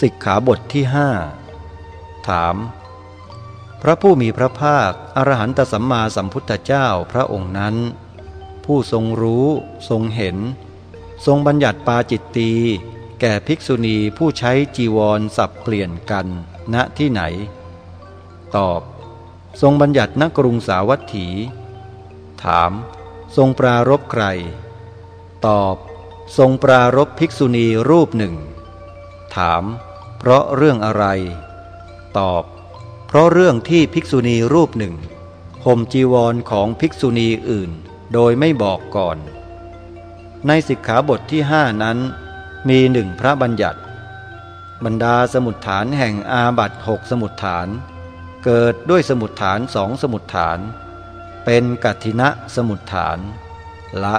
สิกขาบทที่ห้าถาม พระผู้มีพระภาค อรหันตสัมมาสัมพุทธเจ้าพระองค์นั้น ผู้ทรงรู้ทรงเห็น ทรงบัญญัติปาจิตตีแก่ภิกษุณีผู้ใช้จีวรสับเปลี่ยนกัน ณที่ไหน ตอบ ทรงบัญญัติณกรุงสาวัตถี ถาม ทรงปรารบใคร ตอบ ทรงปรารบภิกษุณีรูปหนึ่ง ถาม เพราะเรื่องอะไร ตอบ เพราะเรื่องที่ภิกษุณีรูปหนึ่งห่มจีวรของภิกษุณีอื่น โดยไม่บอกก่อน ในสิกขาบทที่ห้านั้นมีหนึ่งพระบัญญัติ บรรดาสมุดฐานแห่งอาบัตหกสมุดฐาน เกิดด้วยสมุดฐานสองสมุดฐาน เป็นกัตินะสมุดฐาน ละ